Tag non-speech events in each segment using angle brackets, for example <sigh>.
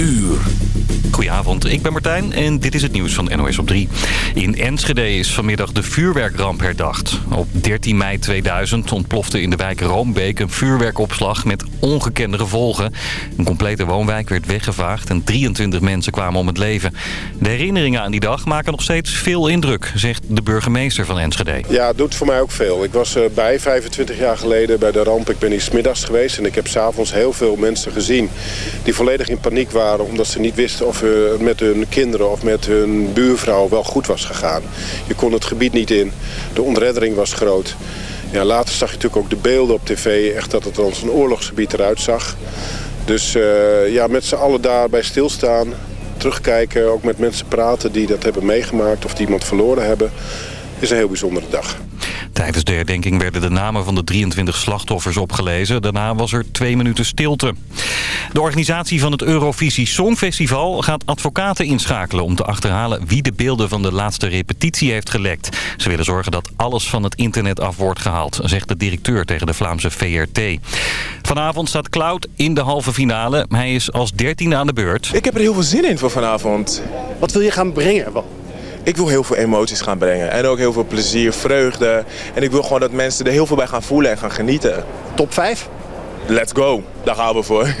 uur. Goedenavond, ik ben Martijn en dit is het nieuws van NOS op 3. In Enschede is vanmiddag de vuurwerkramp herdacht. Op 13 mei 2000 ontplofte in de wijk Roombeek een vuurwerkopslag met ongekende gevolgen. Een complete woonwijk werd weggevaagd en 23 mensen kwamen om het leven. De herinneringen aan die dag maken nog steeds veel indruk, zegt de burgemeester van Enschede. Ja, het doet voor mij ook veel. Ik was bij 25 jaar geleden bij de ramp. Ik ben hier smiddags geweest en ik heb s'avonds heel veel mensen gezien... die volledig in paniek waren omdat ze niet wisten of het met hun kinderen of met hun buurvrouw wel goed was gegaan. Je kon het gebied niet in. De ontreddering was groot. Ja, later zag je natuurlijk ook de beelden op tv. Echt dat het als een oorlogsgebied eruit zag. Dus uh, ja, met z'n allen daarbij stilstaan. Terugkijken, ook met mensen praten die dat hebben meegemaakt of die iemand verloren hebben. Is een heel bijzondere dag. Tijdens de herdenking werden de namen van de 23 slachtoffers opgelezen. Daarna was er twee minuten stilte. De organisatie van het Eurovisie Songfestival gaat advocaten inschakelen... om te achterhalen wie de beelden van de laatste repetitie heeft gelekt. Ze willen zorgen dat alles van het internet af wordt gehaald... zegt de directeur tegen de Vlaamse VRT. Vanavond staat Cloud in de halve finale. Hij is als dertiende aan de beurt. Ik heb er heel veel zin in voor vanavond. Wat wil je gaan brengen? Ik wil heel veel emoties gaan brengen. En ook heel veel plezier, vreugde. En ik wil gewoon dat mensen er heel veel bij gaan voelen en gaan genieten. Top 5? Let's go. Daar gaan we voor. <laughs>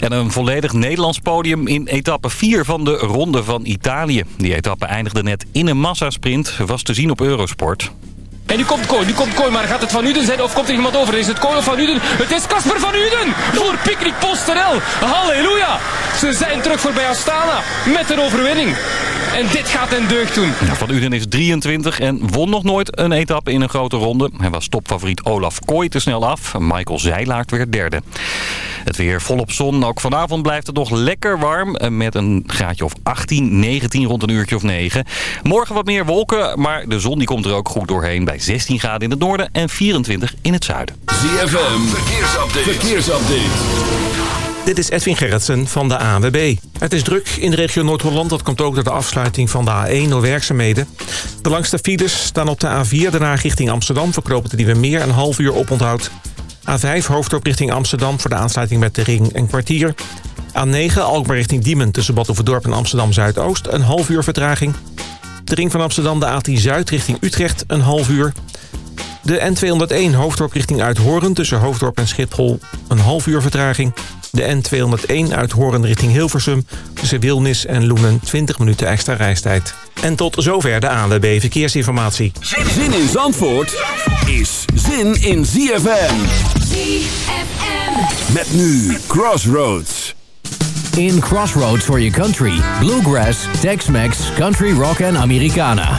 En een volledig Nederlands podium in etappe 4 van de Ronde van Italië. Die etappe eindigde net in een massasprint. Was te zien op Eurosport. En nu komt Kooi, nu komt Kooi, maar gaat het Van Uden zijn of komt er iemand over? Is het Kooi of Van Uden? Het is Casper Van Uden voor Picnic PostNL. Halleluja! Ze zijn terug voorbij Astana met een overwinning. En dit gaat hen deugd doen. van Uden is 23 en won nog nooit een etappe in een grote ronde. Hij was topfavoriet Olaf Kooi te snel af. Michael Zeilaert werd derde. Het weer volop zon. Ook vanavond blijft het nog lekker warm. Eh, met een graadje of 18, 19 rond een uurtje of 9. Morgen wat meer wolken, maar de zon die komt er ook goed doorheen. Bij 16 graden in het noorden en 24 in het zuiden. ZFM, verkeersupdate. verkeersupdate. Dit is Edwin Gerritsen van de ANWB. Het is druk in de regio Noord-Holland. Dat komt ook door de afsluiting van de A1 door werkzaamheden. De langste files staan op de A4 daarna richting Amsterdam. Verkropen de Nieuwe Meer een half uur oponthoud. A5 hoofddorp richting Amsterdam voor de aansluiting met de ring een kwartier. A9 Alkmaar richting Diemen tussen Batuverdorp en Amsterdam Zuidoost een half uur vertraging. De ring van Amsterdam de A10 Zuid richting Utrecht een half uur. De N201 hoofddorp richting Uithoren tussen Hoofddorp en Schiphol een half uur vertraging. De N201 uit Horen richting Hilversum tussen Wilnis en Loenen 20 minuten extra reistijd. En tot zover de ANWB Verkeersinformatie. Zin in Zandvoort is zin in ZFM. ZFM. Met nu Crossroads. In Crossroads for your country. Bluegrass, Tex-Mex, Country Rock en Americana.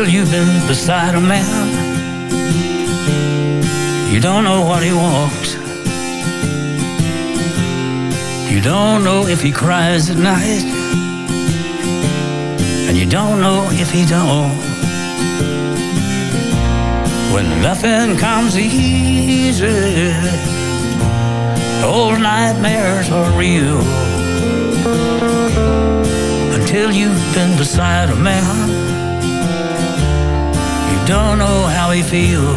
Till you've been beside a man You don't know what he wants. You don't know if he cries at night. And you don't know if he don't. When nothing comes easy, those nightmares are real. Until you've been beside a man, don't know how he feels.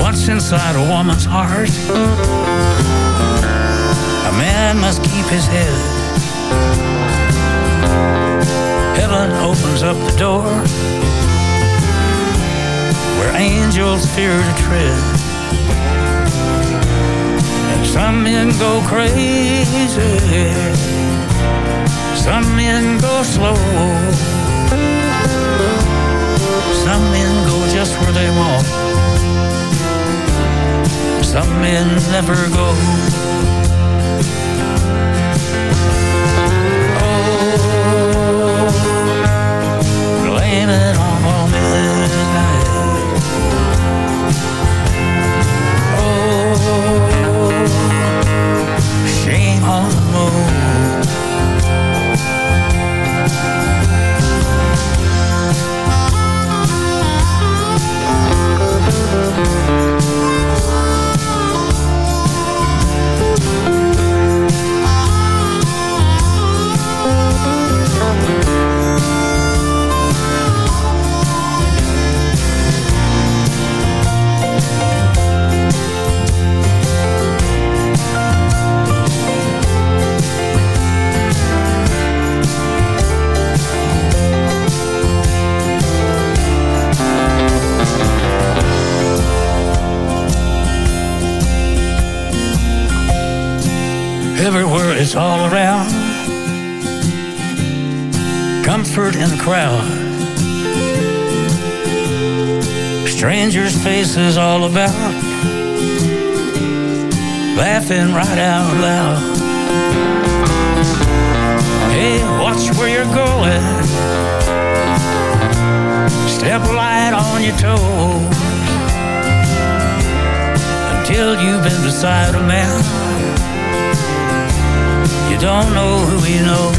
What's inside a woman's heart? A man must keep his head. Heaven opens up the door where angels fear to tread. And some men go crazy, some men go slow. Some men go just where they want. Some men never go. Everywhere it's all around. Comfort in the crowd. Strangers' faces all about. Laughing right out loud. Hey, watch where you're going. Step light on your toes. Until you've been beside a man. Don't know who he knows.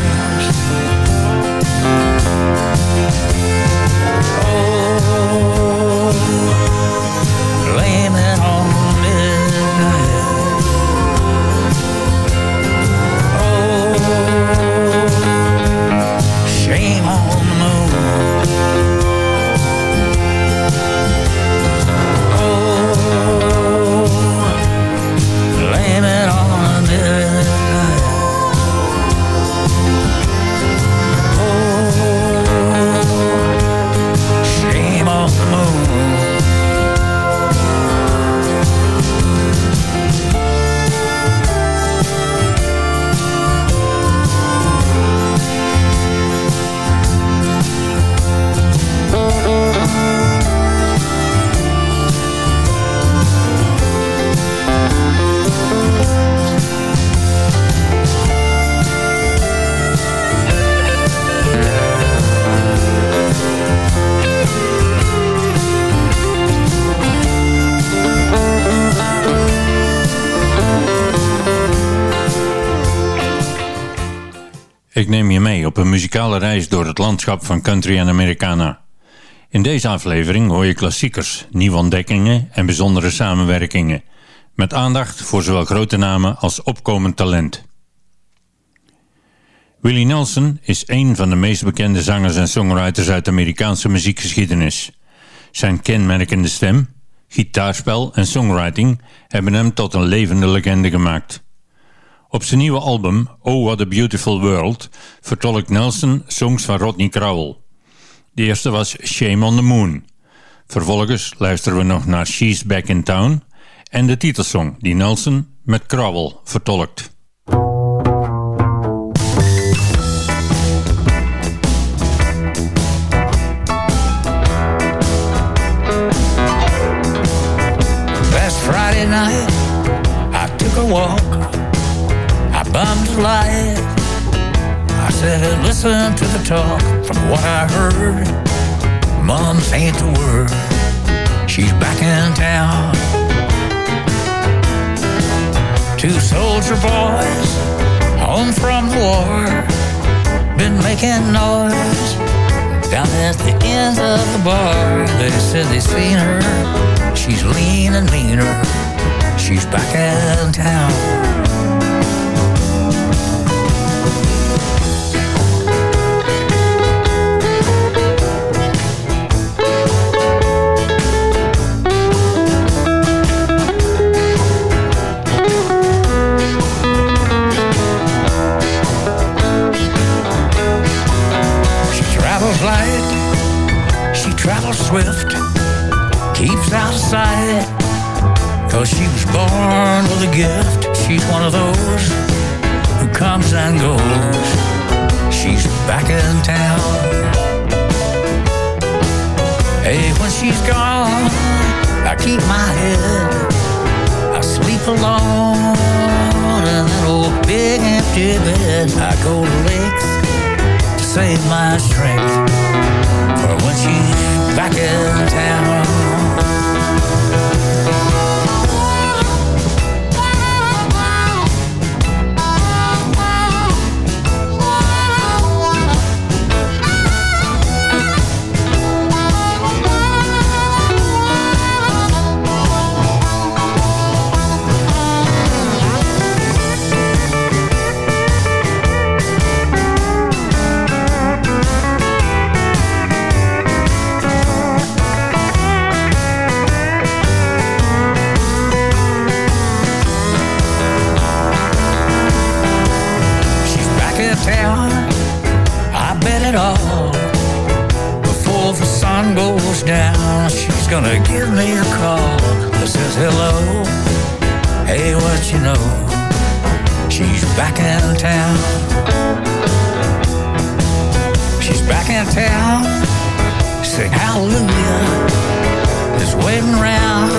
Ik neem je mee op een muzikale reis door het landschap van country en Americana. In deze aflevering hoor je klassiekers, nieuwe ontdekkingen en bijzondere samenwerkingen. Met aandacht voor zowel grote namen als opkomend talent. Willie Nelson is een van de meest bekende zangers en songwriters uit de Amerikaanse muziekgeschiedenis. Zijn kenmerkende stem, gitaarspel en songwriting hebben hem tot een levende legende gemaakt. Op zijn nieuwe album Oh What a Beautiful World vertolkt Nelson songs van Rodney Crowell. De eerste was Shame on the Moon. Vervolgens luisteren we nog naar She's Back in Town en de titelsong die Nelson met Crowell vertolkt. Friday night, I took a walk. Bummed light. I said, listen to the talk from what I heard. Mom's ain't the word. She's back in town. Two soldier boys home from the war. Been making noise down at the end of the bar. They said they seen her. She's lean and. She's back in town. Travels light, she travels swift, keeps out of sight. Cause she was born with a gift. She's one of those who comes and goes. She's back in town. Hey, when she's gone, I keep my head. I sleep alone in that old big empty bed. I go to lakes save my strength for when she's back in town. Gonna give me a call that says hello. Hey, what you know? She's back in town. She's back in town. Sing hallelujah. Is waiting around.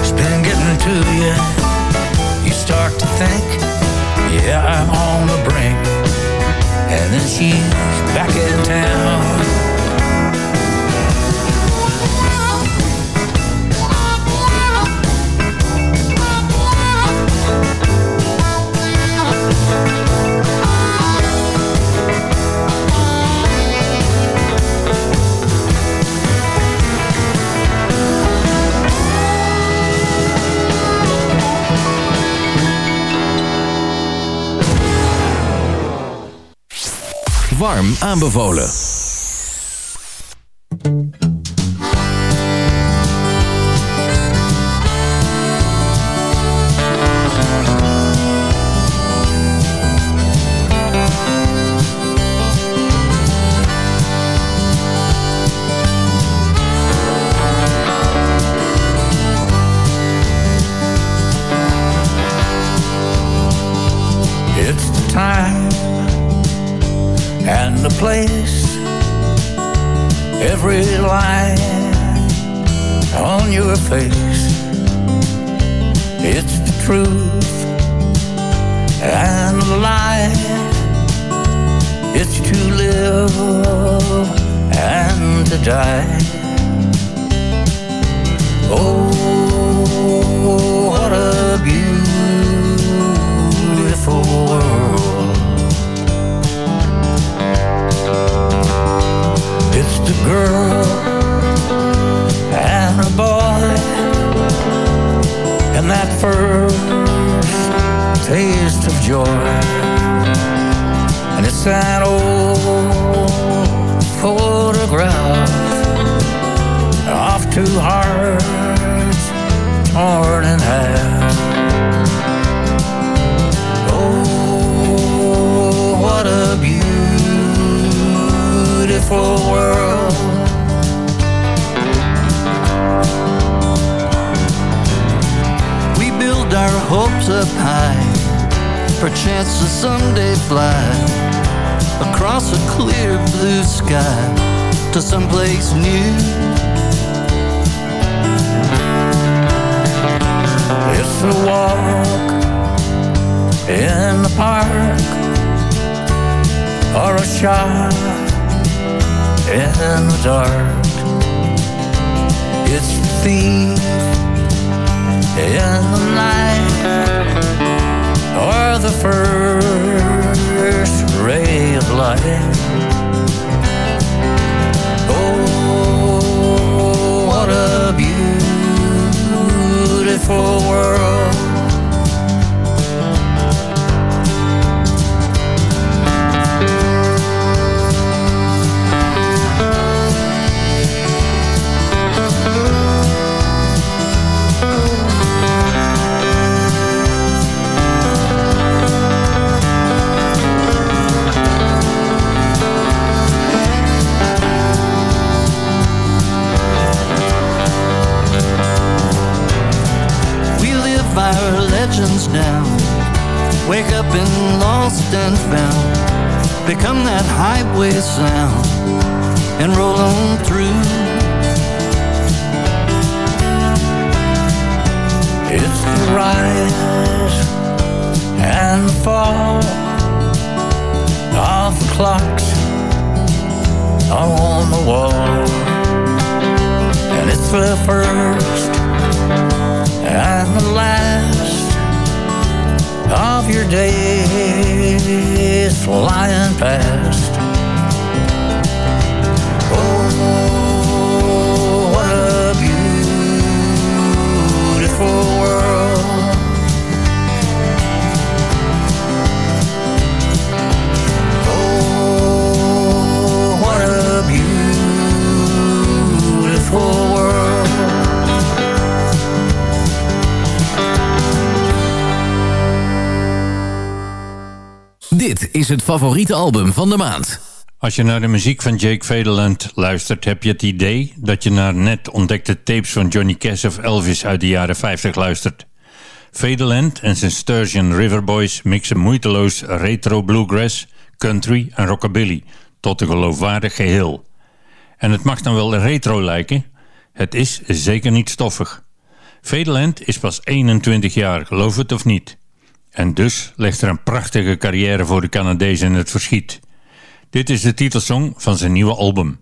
It's been getting to you. You start to think, yeah, I'm on the brink. And then she's back in town. Aanbevolen. Beautiful world. We build our hopes up high, perchance to someday fly across a clear blue sky to someplace new. It's a walk in the park or a shot in the dark. It's the thief in the night or the first ray of light. Oh, what a beautiful world. Legends now. Wake up and lost and found. Become that highway sound and roll on through. It's the rise and the fall of the clocks on the wall. And it's the first and the last your days flying past. Is het favoriete album van de maand. Als je naar de muziek van Jake Federland luistert, heb je het idee dat je naar net ontdekte tapes van Johnny Cash of Elvis uit de jaren 50 luistert. Fadeland en zijn Sturgeon River Boys mixen moeiteloos retro bluegrass, country en rockabilly tot een geloofwaardig geheel. En het mag dan wel retro lijken, het is zeker niet stoffig. Fadeland is pas 21 jaar, geloof het of niet. En dus ligt er een prachtige carrière voor de Canadees in het verschiet. Dit is de titelsong van zijn nieuwe album.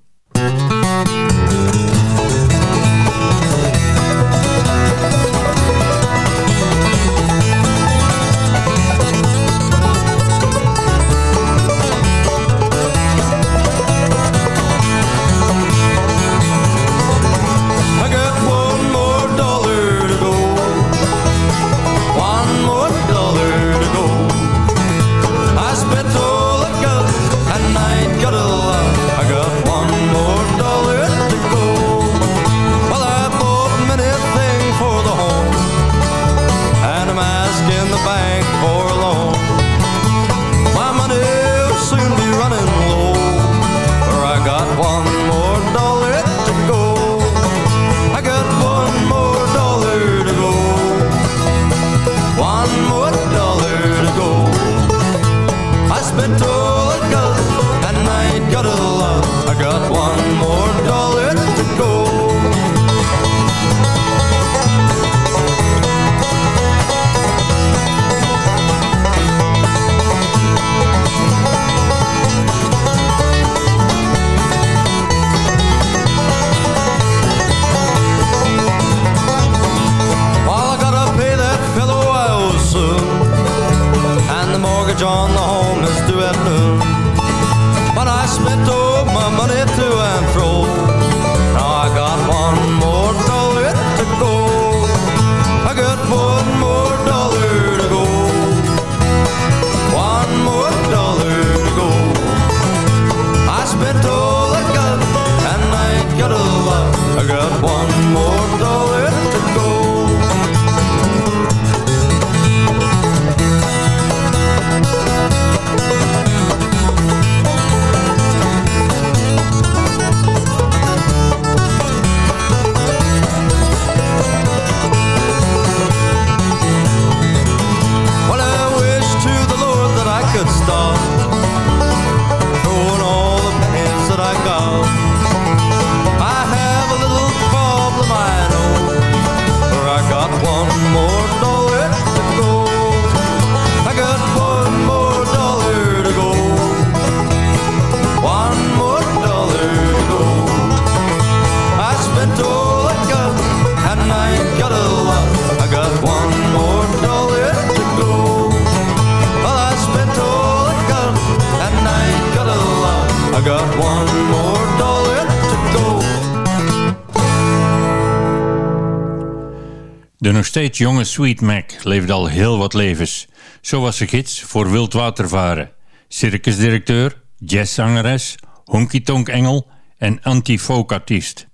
De nog steeds jonge Sweet Mac leefde al heel wat levens. Zo was ze gids voor wildwatervaren, circusdirecteur, jazzzangeres, honky-tonk-engel en anti-folk-artiest.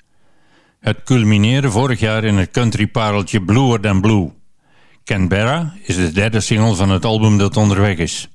Het culmineerde vorig jaar in het country-pareltje Bluer Than Blue. Canberra is de derde single van het album dat onderweg is.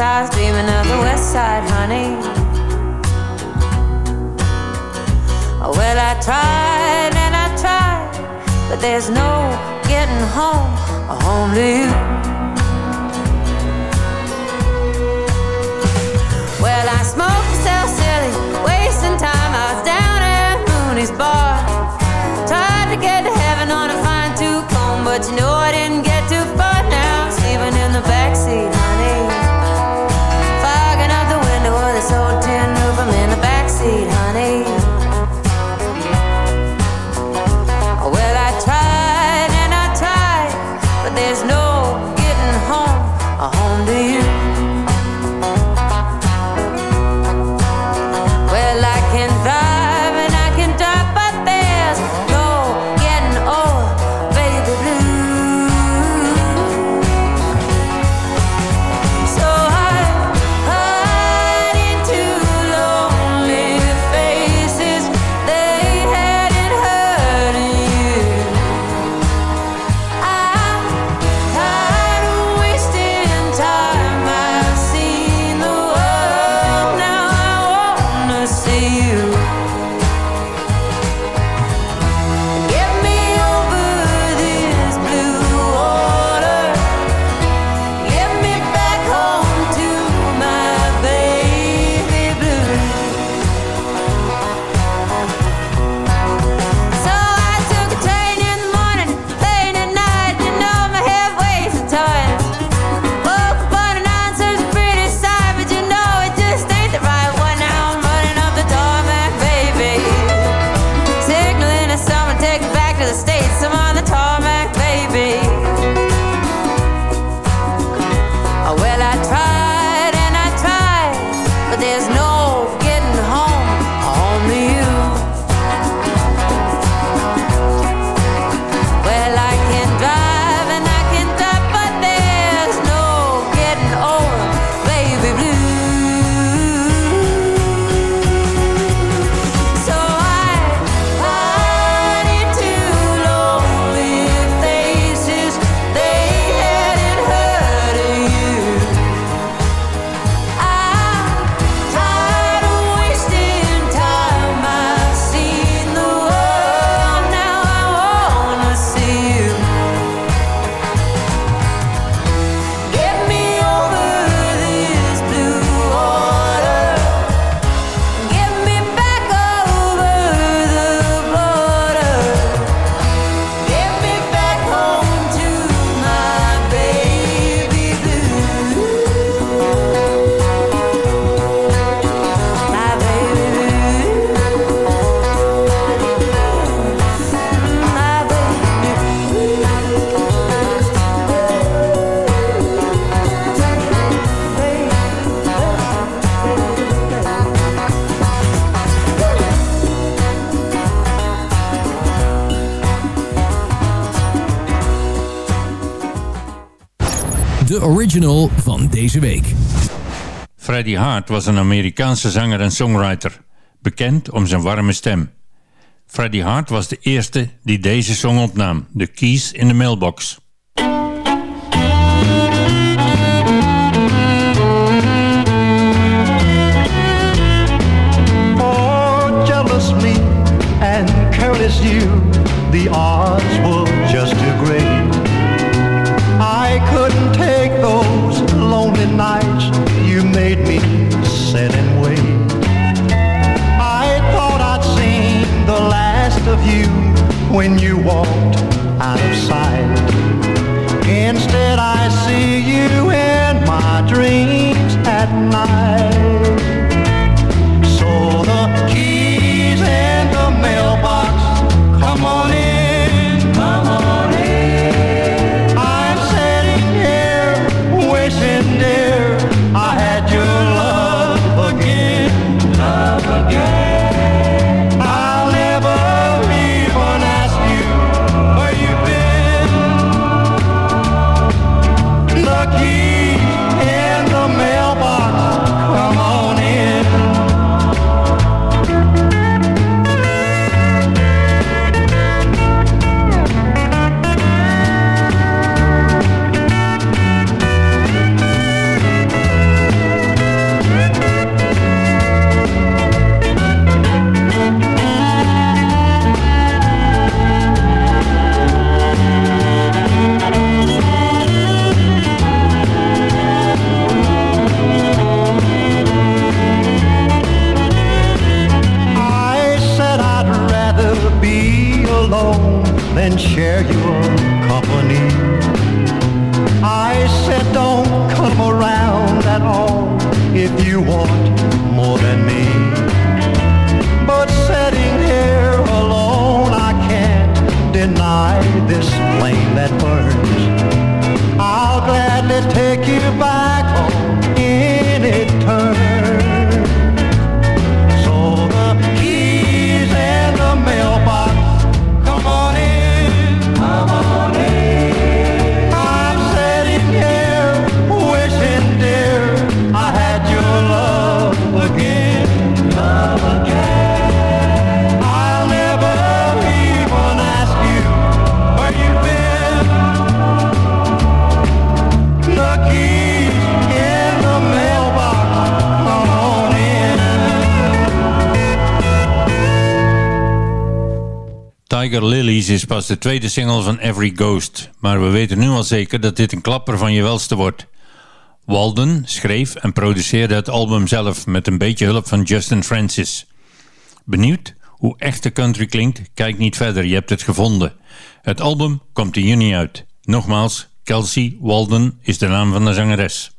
Was dreaming of the west side, honey. Oh, well, I tried and I tried, but there's no getting home, home to you. Well, I smoked myself silly, wasting time. I was down at Mooney's bar. Tried to get to heaven on a fine tooth comb, but you know a home to you. Deze week. Freddie Hart was een Amerikaanse zanger en songwriter, bekend om zijn warme stem. Freddie Hart was de eerste die deze song opnam, The Keys in the Mailbox. Oh, jealous me and careless you, the odds last of you when you walked out of sight. Instead, I see you in my dreams Tiger Lilies is pas de tweede single van Every Ghost, maar we weten nu al zeker dat dit een klapper van je welste wordt. Walden schreef en produceerde het album zelf met een beetje hulp van Justin Francis. Benieuwd hoe echte country klinkt? Kijk niet verder, je hebt het gevonden. Het album komt in juni uit. Nogmaals, Kelsey Walden is de naam van de zangeres.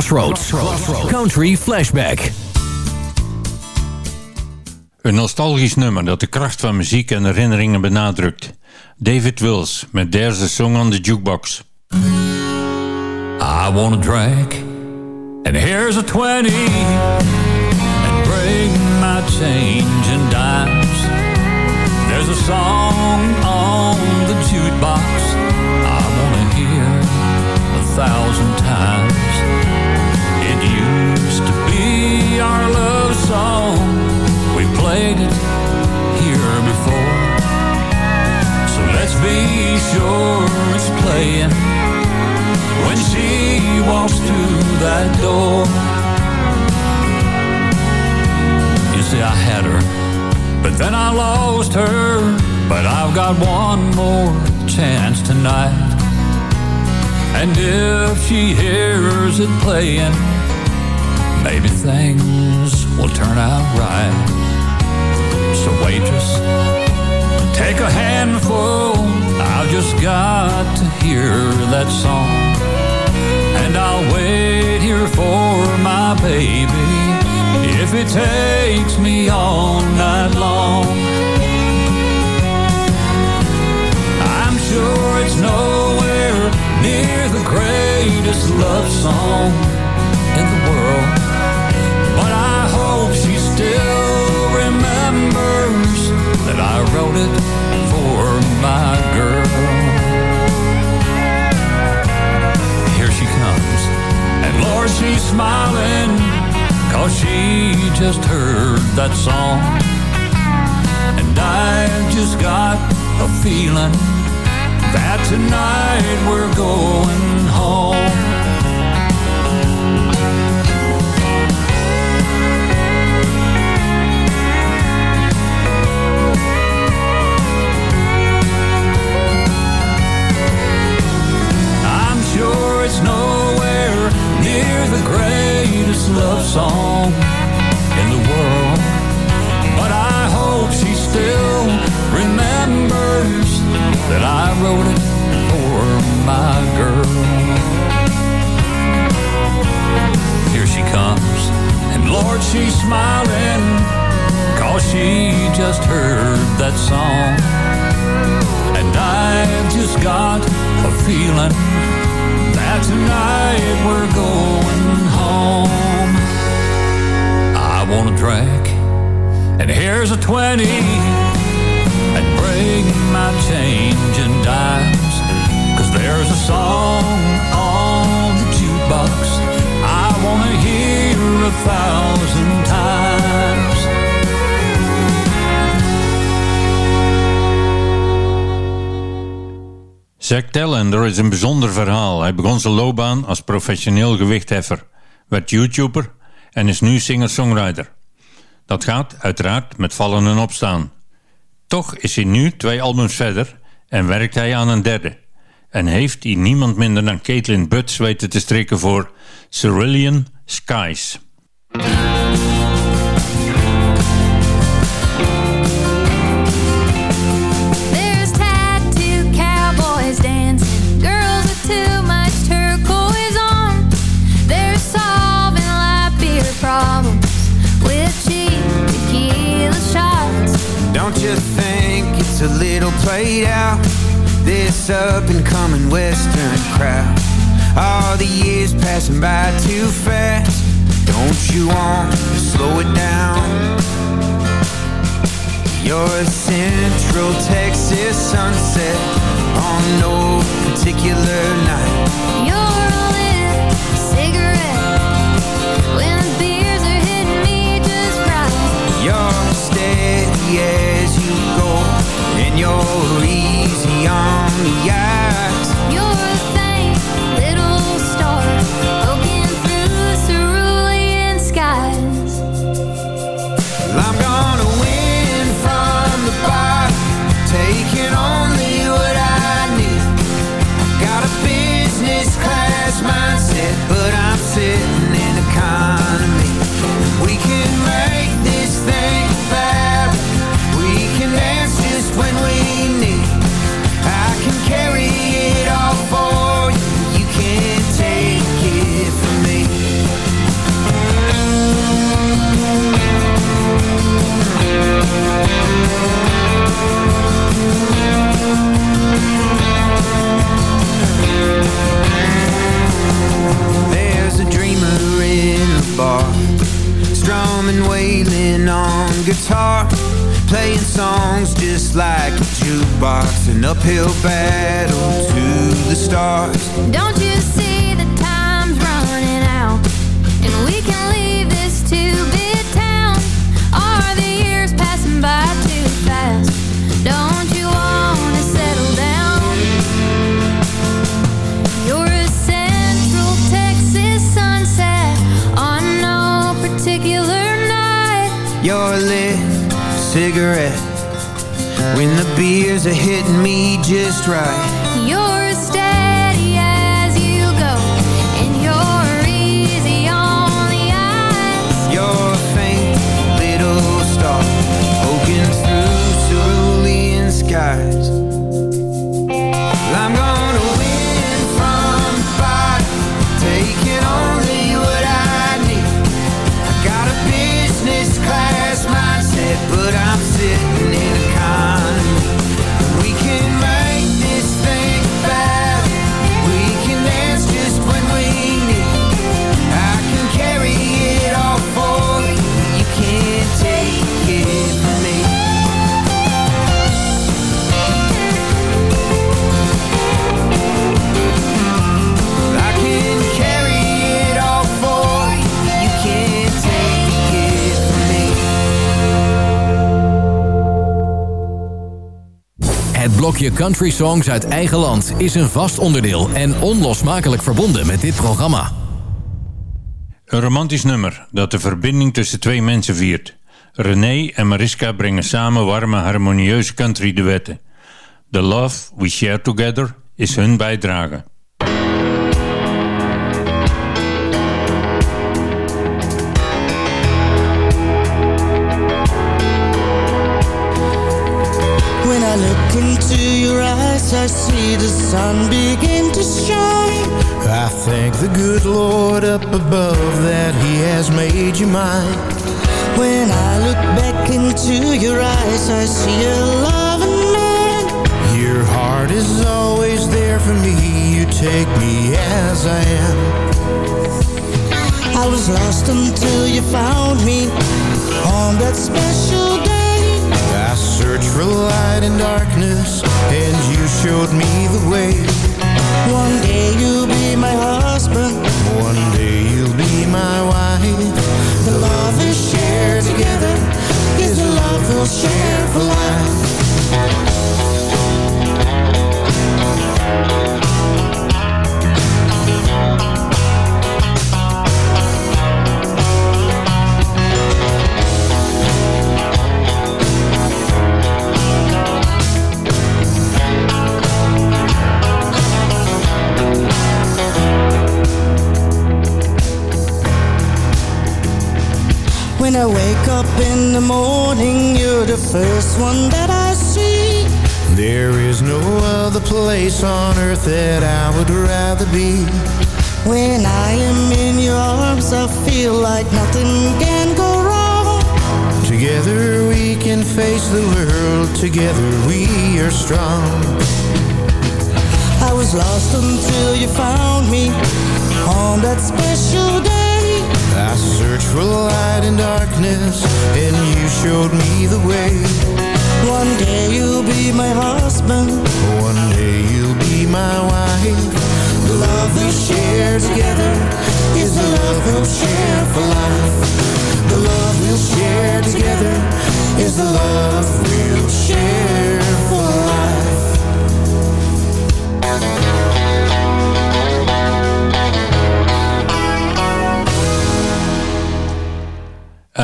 Crossroads. Country Flashback. Een nostalgisch nummer dat de kracht van muziek en herinneringen benadrukt. David Wills met There's a Song on the Jukebox. I want a drink, and here's a 20, and bring my change in dimes. There's a song on the jukebox I want to hear a thousand times. Our love song, we played it here before. So let's be sure it's playing when she walks through that door. You see, I had her, but then I lost her. But I've got one more chance tonight. And if she hears it playing, maybe things will turn out right. So, waitress, take a handful. I've just got to hear that song. And I'll wait here for my baby if it takes me all night long. I'm sure it's nowhere near the greatest love song in the world. Wrote it for my girl. Here she comes, and Lord, she's smiling, cause she just heard that song. And I've just got a feeling that tonight we're going home. Love song in the world. But I hope she still remembers that I wrote it for my girl. Here she comes, and Lord, she's smiling, cause she just heard that song. And I've just got a feeling that tonight we're going home. Want a drink, and here's a 20, and bring my change in dimes. Cause there's a song on the jukebox I wanna hear a thousand times. Zack Tellender is een bijzonder verhaal. Hij begon zijn loopbaan als professioneel gewichtheffer, werd YouTuber en is nu singer-songwriter. Dat gaat uiteraard met vallen en opstaan. Toch is hij nu twee albums verder en werkt hij aan een derde. En heeft hij niemand minder dan Caitlin Butts weten te strikken voor Cerulean Skies. Played out? This up and coming western crowd. All the years passing by too fast. Don't you want to slow it down? You're a Central Texas sunset on no particular night. You're you're easy on the eyes. a dreamer in a bar. Strumming, wailing on guitar. Playing songs just like a jukebox. An uphill battle to the stars. Don't you when the beers are hitting me just right. Blokje Country Songs uit eigen land is een vast onderdeel en onlosmakelijk verbonden met dit programma. Een romantisch nummer dat de verbinding tussen twee mensen viert. René en Mariska brengen samen warme, harmonieuze country duetten. The Love We Share Together is hun bijdrage. I see the sun begin to shine. I thank the good Lord up above that He has made you mine. When I look back into your eyes, I see a loving man. Your heart is always there for me. You take me as I am. I was lost until you found me on that special day. I searched for light in darkness, and you showed me the way. One day you'll be my husband, one day you'll be my wife. The love we share together is the love we'll share for life. When I wake up in the morning, you're the first one that I see. There is no other place on earth that I would rather be. When I am in your arms, I feel like nothing can go wrong. Together we can face the world, together we are strong. I was lost until you found me on that special. I searched for light in darkness, and you showed me the way. One day you'll be my husband, one day you'll be my wife. The love we share together is the love we'll share for life.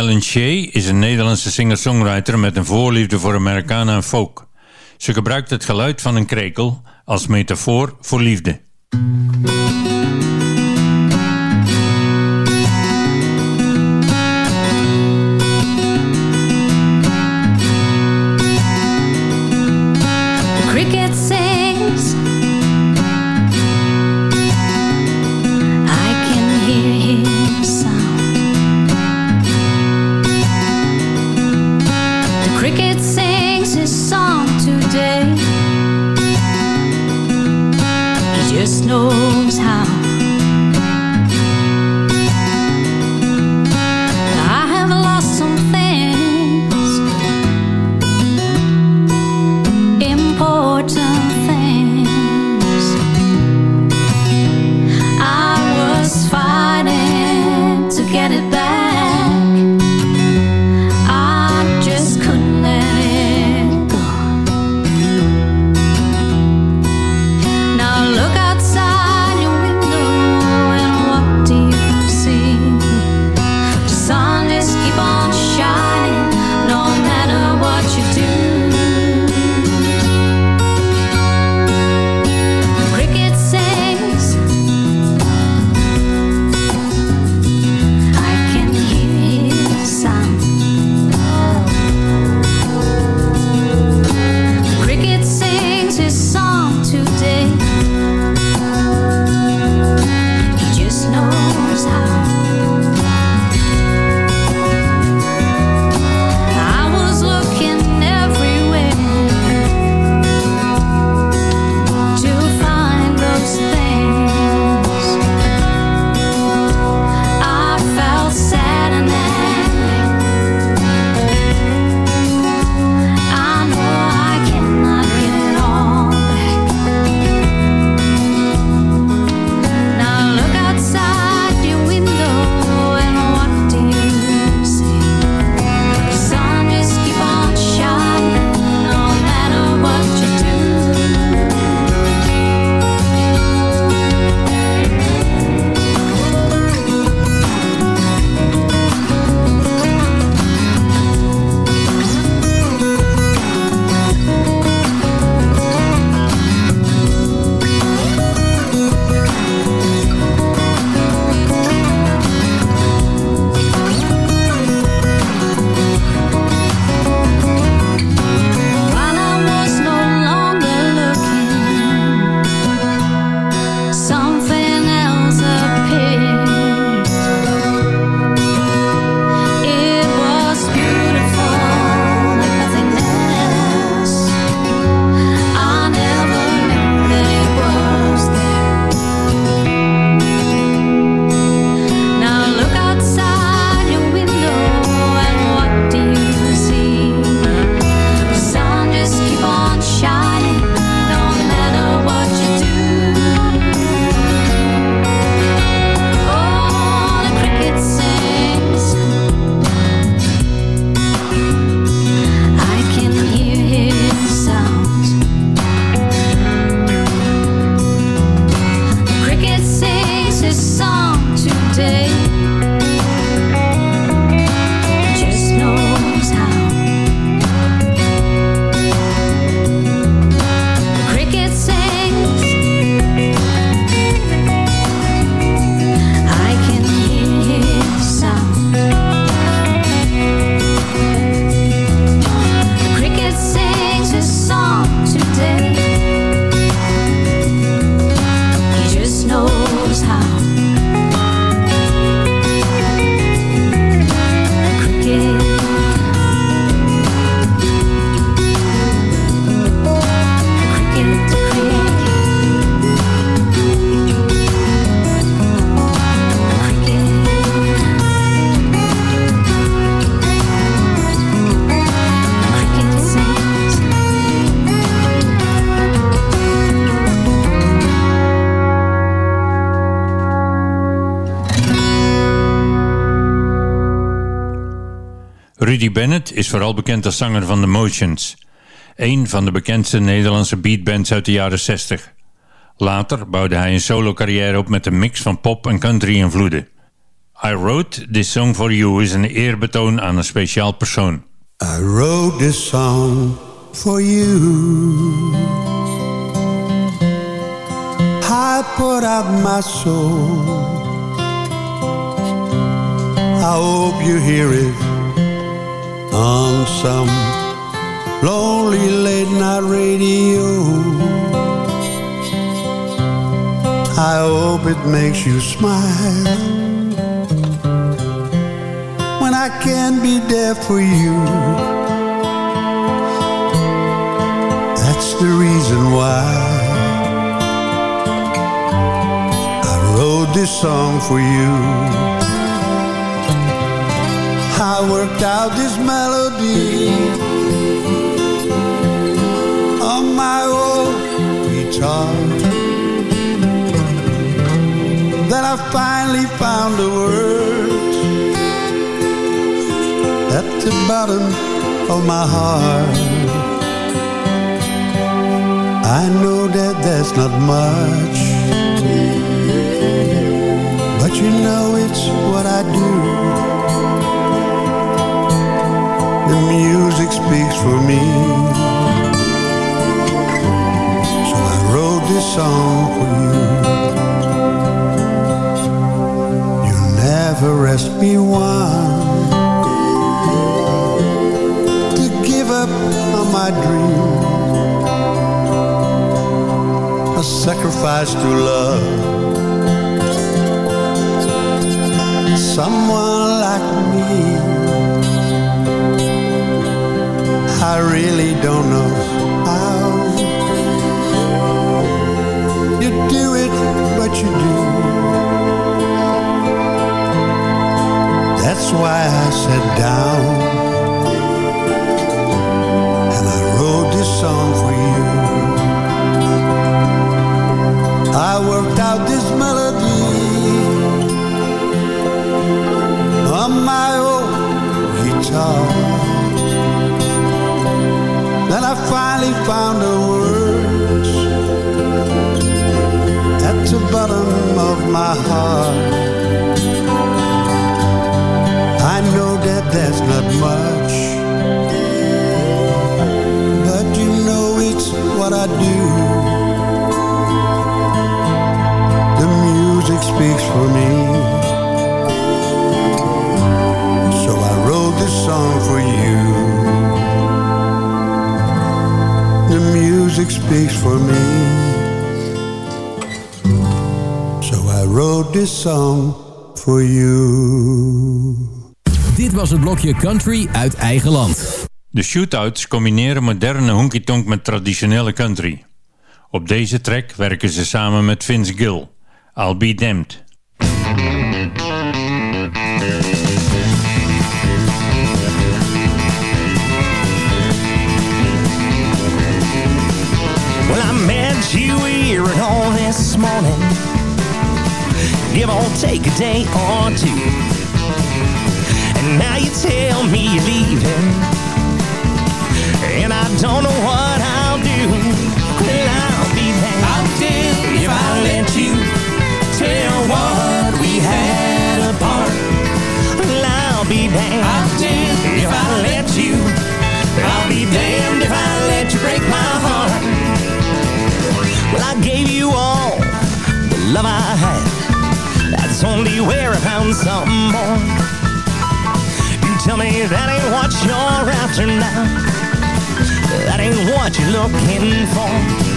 Ellen is een Nederlandse singer-songwriter met een voorliefde voor Americana en folk. Ze gebruikt het geluid van een krekel als metafoor voor liefde. Rudy Bennett is vooral bekend als zanger van The Motions. Een van de bekendste Nederlandse beatbands uit de jaren 60. Later bouwde hij een solo carrière op met een mix van pop en country invloeden. I Wrote This Song For You is een eerbetoon aan een speciaal persoon. I wrote this song for you. I put out my soul. I hope you hear it on some lonely late night radio. I hope it makes you smile when I can't be there for you. That's the reason why I wrote this song for you. Worked out this melody on my old guitar. Then I finally found the words at the bottom of my heart. I know that that's not much, but you know it's what I do. The music speaks for me. So I wrote this song for you. You never asked me why to give up on my dream. A sacrifice to love someone like me. I really don't know how you do it, but you do. That's why I sat down and I wrote this song for you. I worked out this melody on my old guitar. Then I finally found the words at the bottom of my heart. I know that that's not much, but you know it's what I do. The music speaks for me, so I wrote this song for you. The music speaks for me. So I wrote this song for you. Dit was het blokje country uit eigen land. De shootouts combineren moderne honky-tonk met traditionele country. Op deze track werken ze samen met Vince Gill. I'll Be Damned. This morning. Give or take a day or two. And now you tell me you're leaving. And I don't know what I'll do. Well, I'll be damned. I'll if I let you tell what we had apart. Well, I'll be damned. I'll if I let you. I'll be damned if I let you break my heart. Love I had. That's only where I found something more. You tell me that ain't what you're after now. That ain't what you're looking for.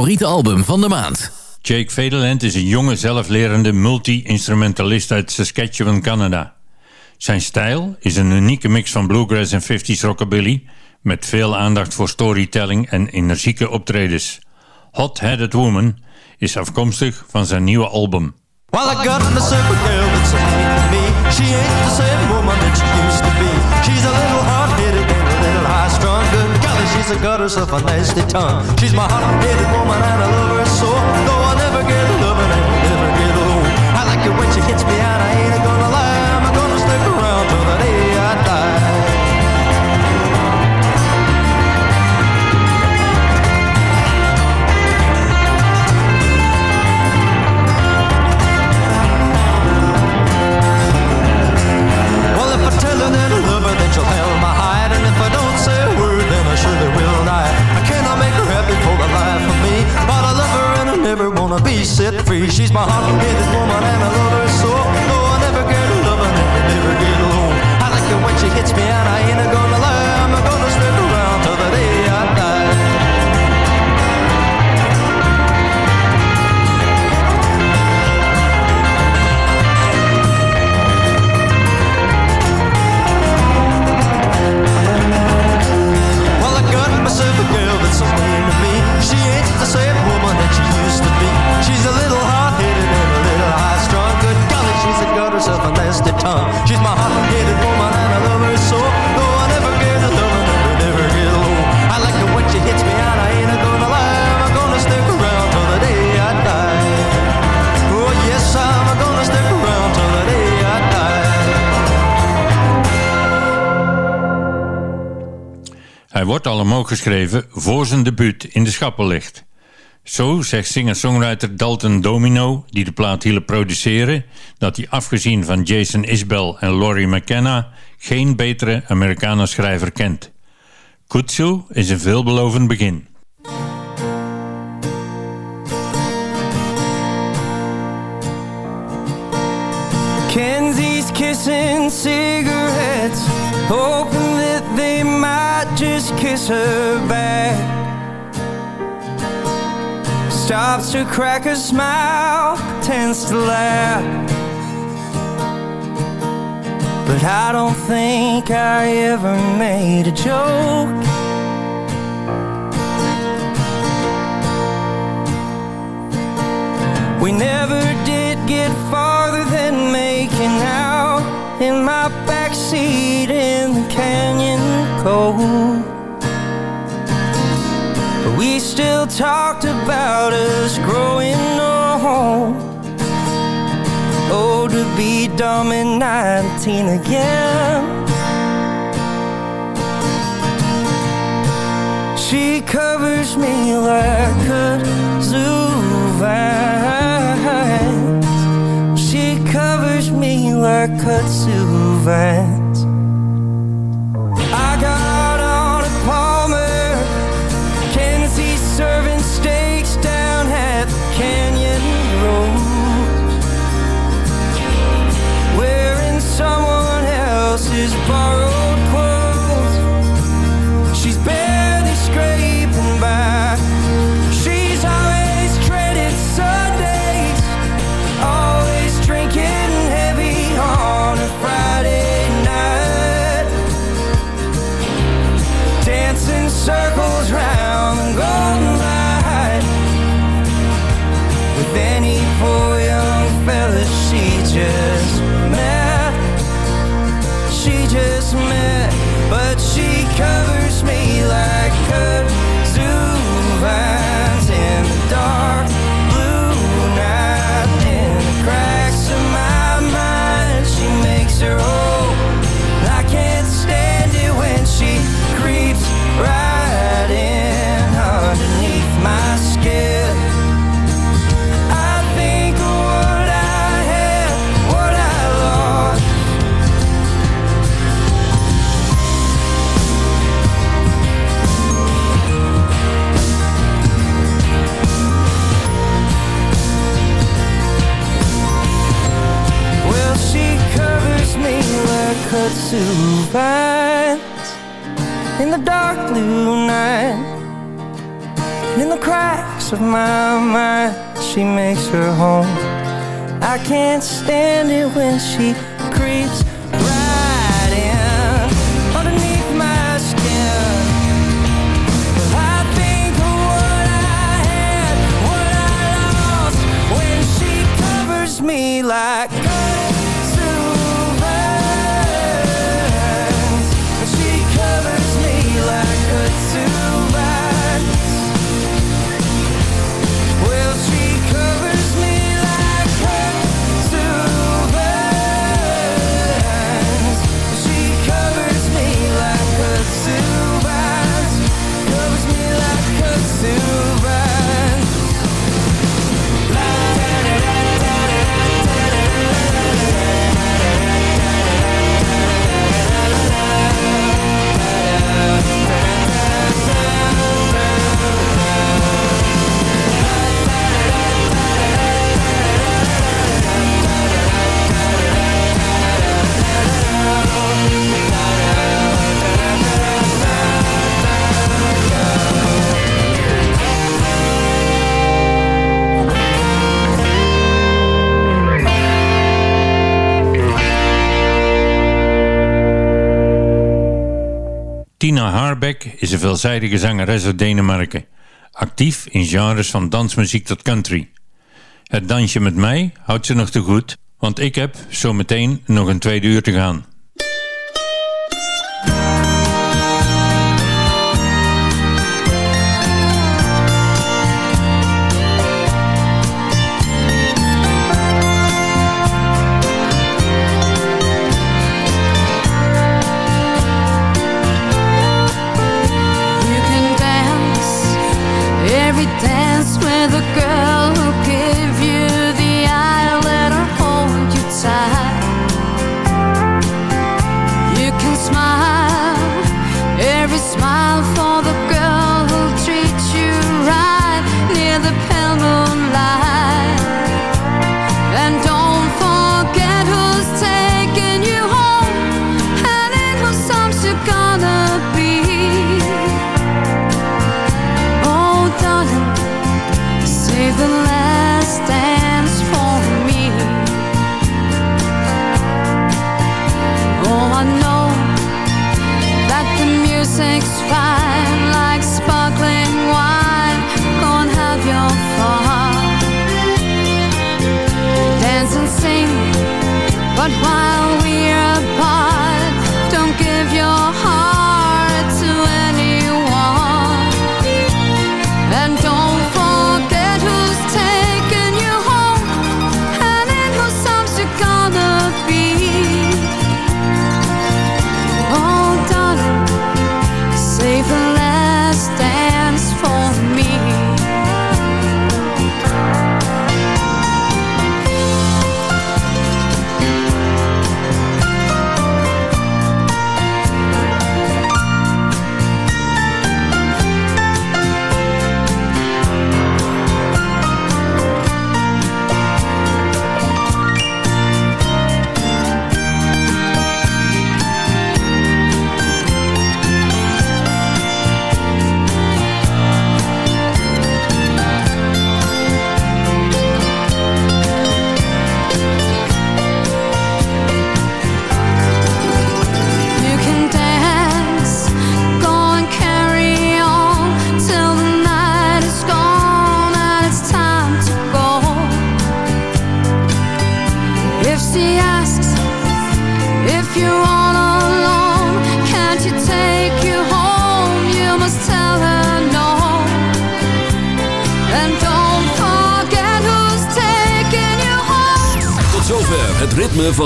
Favoriete album van de maand. Jake Federland is een jonge zelflerende multi-instrumentalist uit Saskatchewan, Canada. Zijn stijl is een unieke mix van bluegrass en 50s rockabilly... met veel aandacht voor storytelling en energieke optredens. Hot-Headed Woman is afkomstig van zijn nieuwe album. Well, I got myself a girl that's me. She ain't the same woman that she used to be. She's a little she's a got of a nasty tongue. She's my hot-headed woman and I love her so. Though I never get loving and never get alone. I like it when she hits me and I ain't never wanna be set free. She's my hot-headed woman and I love her so. Though I never get loving and I never get alone. I like it when she hits me and I ain't gonna lie. I'm gonna stick around till the day I die. Well, I got myself a girl that's so mean to me. She ain't the same woman She's a little hard-headed and a little high-strung. Good golly, she's got herself a nasty tongue. She's my hot-headed woman and I love her so. Though I never get a loving and I never get alone. I like it when she hits me and I ain't gonna lie. I'm gonna stick around till the day I die. Oh yes, I'm gonna stick around till the day I die. Hij wordt al omhoog geschreven voor zijn debuut in de schappen ligt. Zo zegt singer-songwriter Dalton Domino, die de plaat hielp produceren, dat hij afgezien van Jason Isbell en Laurie McKenna geen betere Americana-schrijver kent. Kutsu is een veelbelovend begin. Kenzie's kissing cigarettes, hoping that they might just kiss her back. Stops to crack a smile, pretends to laugh. But I don't think I ever made a joke. We never did get farther than making out in my backseat in the canyon cold. Still talked about us growing old. Oh, to be dumb at 19 again. She covers me like a zoo vines. She covers me like kudzu vines. circles round the golden light. With any poor young fella, she just to vines in the dark blue night. In the cracks of my mind she makes her home. I can't stand it when she creeps right in underneath my skin. I think of what I had what I lost when she covers me like is een veelzijdige zangeres uit Denemarken. Actief in genres van dansmuziek tot country. Het dansje met mij houdt ze nog te goed, want ik heb zometeen nog een tweede uur te gaan.